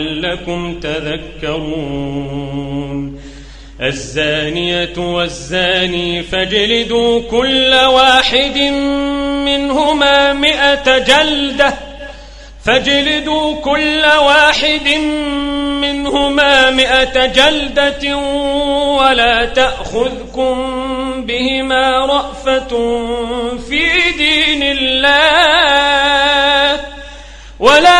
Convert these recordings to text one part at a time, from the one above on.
لعلكم تذكرون. الزانية والزاني فاجلدوا كل واحد منهما مئة جلدة. فاجلدوا كل واحد منهما مئة جلدة ولا تأخذكم بهما رأفة في دين الله ولا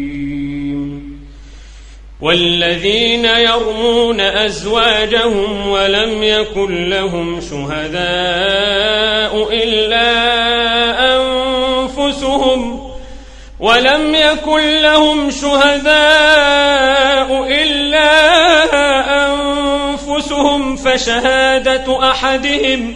والذين يرمون أزواجهم ولم يكن لهم شهداء إلا أنفسهم ولم يكن لهم شهداء إلا أنفسهم فشهادة أحدهم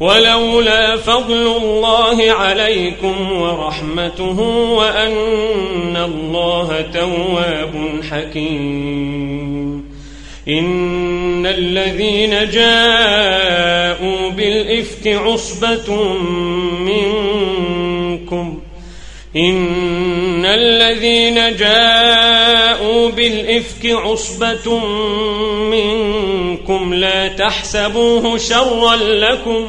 ولولا فضل الله عليكم ورحمته وأن الله تواب حكيم. إن الذين جاءوا بالإفك عصبة منكم. إن الذين جاءوا بالإفك عصبة منكم. لا تحسبوه شرا لكم.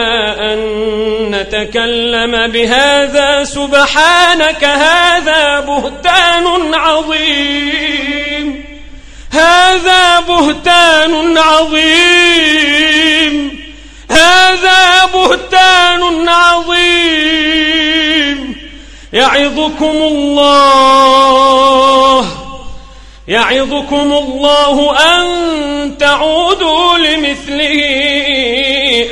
نتكلم بهذا سبحانك هذا بهتان عظيم. هذا بهتان عظيم. هذا بهتان عظيم. يعظكم الله. يعظكم الله أن تعودوا لمثله.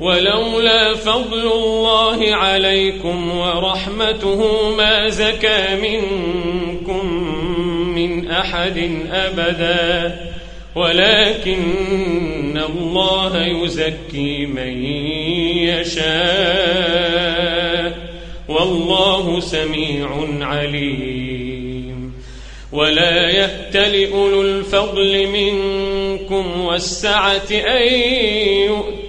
ولولا فضل الله عليكم ورحمته ما زكى منكم من أحد أبدا. ولكن الله يزكي من يشاء. والله سميع عليم. ولا يأتل أولو الفضل منكم والسعة أن أولي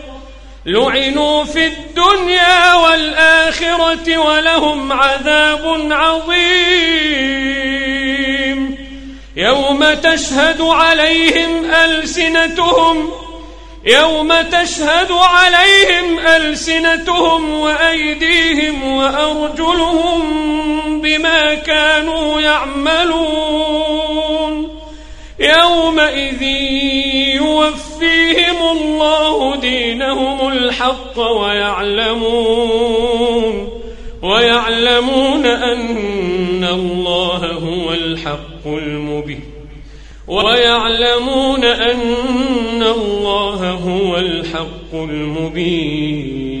لعنوا في الدنيا والآخرة ولهم عذاب عظيم. يوم تشهد عليهم ألسنتهم يوم تشهد عليهم ألسنتهم وأيديهم وأرجلهم بما كانوا يعملون. يومئذ يوفيهم الله دينهم الحق ويعلمون ويعلمون أن الله هو الحق المبين ويعلمون أن الله هو الحق المبين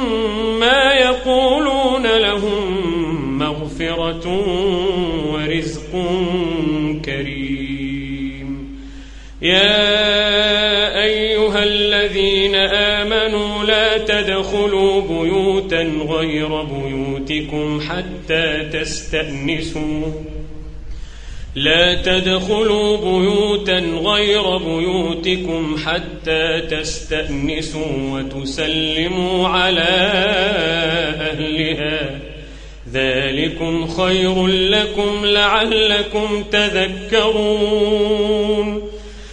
تدخلوا بيوتا غير بيوتكم حتى تستأنسوا. لا تدخلوا بيوتا غير بيوتكم حتى تستأنسوا وتسلموا على أهلها. ذلكم خير لكم لعلكم تذكرون.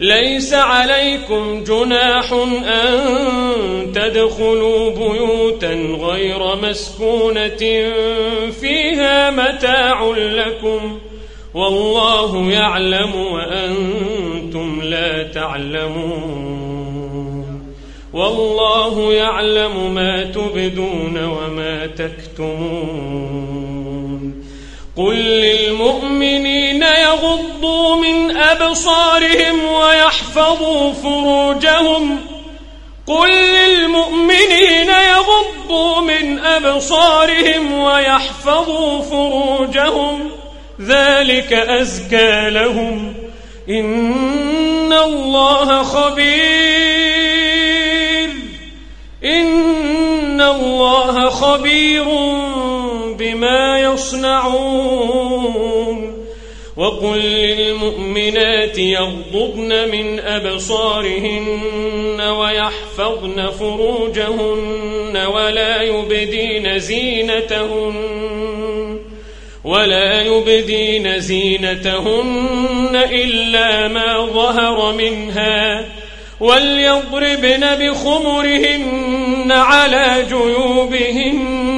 ليس عليكم جناح أن تدخلوا بيوتا غير مسكونة فيها متاع لكم والله يعلم وأنتم لا تعلمون والله يعلم ما تبدون وما تكتمون قل للمؤمنين يغضوا من أبصارهم ويحفظوا فروجهم. قل للمؤمنين يغضوا من أبصارهم ويحفظوا فروجهم. ذلك أزكى لهم. إن الله خبير. إن الله خبير بما يصنعون وقل للمؤمنات يغضضن من أبصارهن ويحفظن فروجهن ولا يبدين زينتهن ولا يبدين زينتهن إلا ما ظهر منها وليضربن بخمرهن على جيوبهن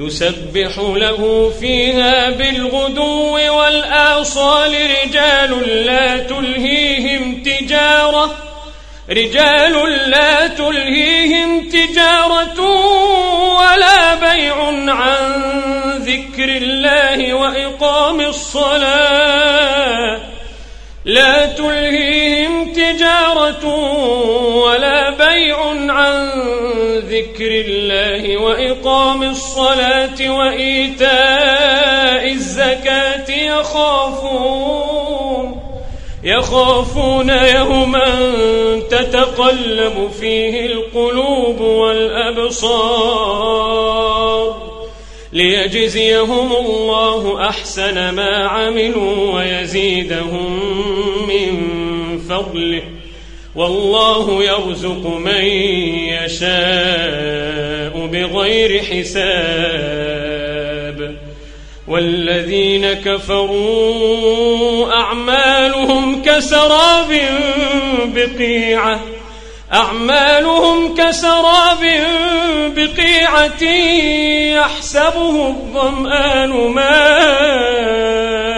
يسبح له فيها بالغدو والآصال رجال لا تلهيهم تجارة رجال لا تلهيهم تجارة ولا بيع عن ذكر الله وإقام الصلاة لا تلهيهم تجارة ولا بيع عن ذكر الله وإقام الصلاة وإيتاء الزكاة يخافون يخافون يوما تتقلب فيه القلوب والأبصار ليجزيهم الله أحسن ما عملوا ويزيدهم من فضله. والله يرزق من يشاء بغير حساب. والذين كفروا أعمالهم كسراب بقيعة. أعمالهم كسراب بقيعة يحسبه الظمآن ماء.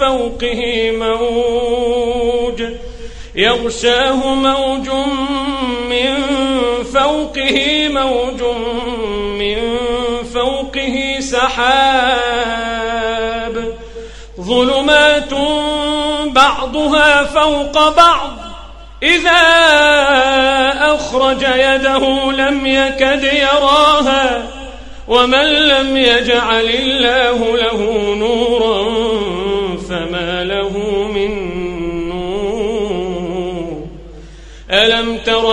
فوقه موج يغشاه موج من فوقه موج من فوقه سحاب ظلمات بعضها فوق بعض إذا أخرج يده لم يكد يراها ومن لم يجعل الله له نورا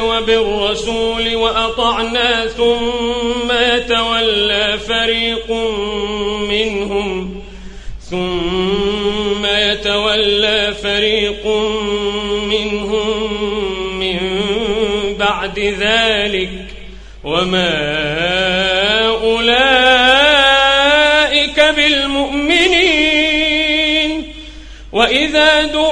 وبالرسول وأطعنا ثم يتولى فريق منهم ثم يتولى فريق منهم من بعد ذلك وما أولئك بالمؤمنين وإذا دعوا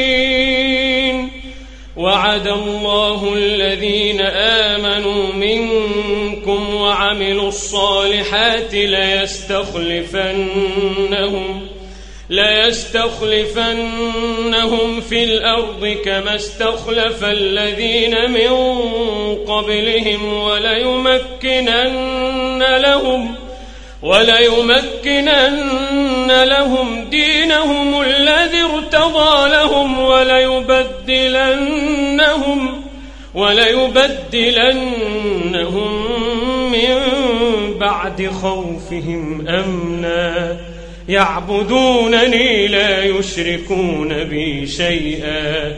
وعد الله الذين آمنوا منكم وعملوا الصالحات ليستخلفنهم ليستخلفنهم في الأرض كما استخلف الذين من قبلهم وليمكنن لهم وليمكنن لهم دينهم الذي ارتضى لهم وليبدلنهم وليبدلنهم من بعد خوفهم أمنا. يعبدونني لا يشركون بي شيئا.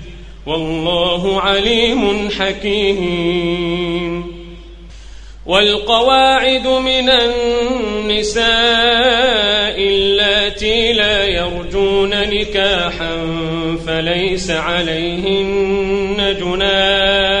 والله عليم حكيم. والقواعد من النساء اللاتي لا يرجون نكاحا فليس عليهن جناح.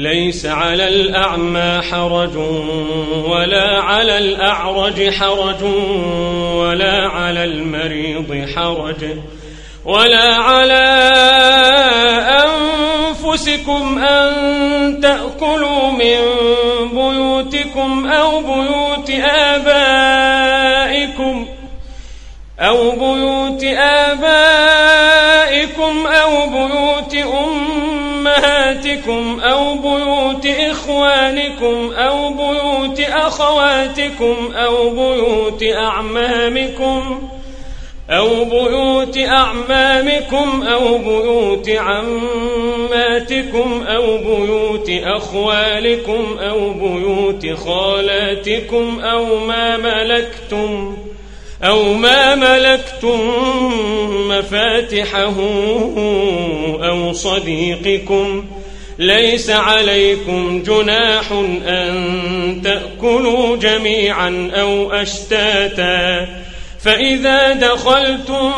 ليس على الأعمى حرج ولا على الأعرج حرج ولا على المريض حرج ولا على أنفسكم أن تأكلوا من بيوتكم أو بيوت آبائكم أو بيوت آبائكم أمهاتكم أو بيوت إخوانكم أو بيوت أخواتكم أو بيوت أعمامكم أو بيوت أعمامكم أو بيوت عماتكم أو بيوت أخوالكم أو بيوت خالاتكم أو ما ملكتم أو ما ملكتم مفاتحه أو صديقكم ليس عليكم جناح أن تأكلوا جميعا أو أشتاتا. فإذا دخلتم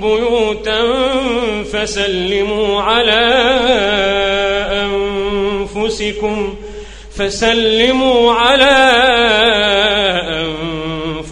بيوتا فسلموا على أنفسكم فسلموا على أنفسكم.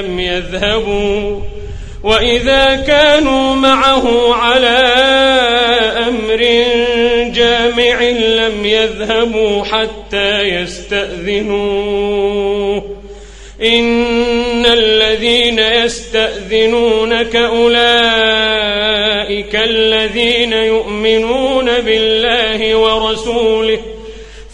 لم يذهبوا وإذا كانوا معه على أمر جامع لم يذهبوا حتى يستأذنوه. إن الذين يستأذنونك أولئك الذين يؤمنون بالله ورسوله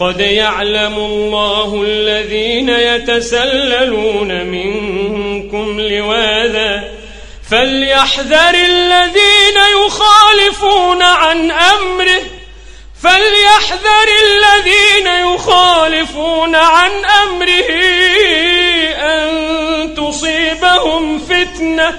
قد يعلم الله الذين يتسللون منكم لواذا فليحذر الذين يخالفون عن أمره فليحذر الذين يخالفون عن أمره أن تصيبهم فتنة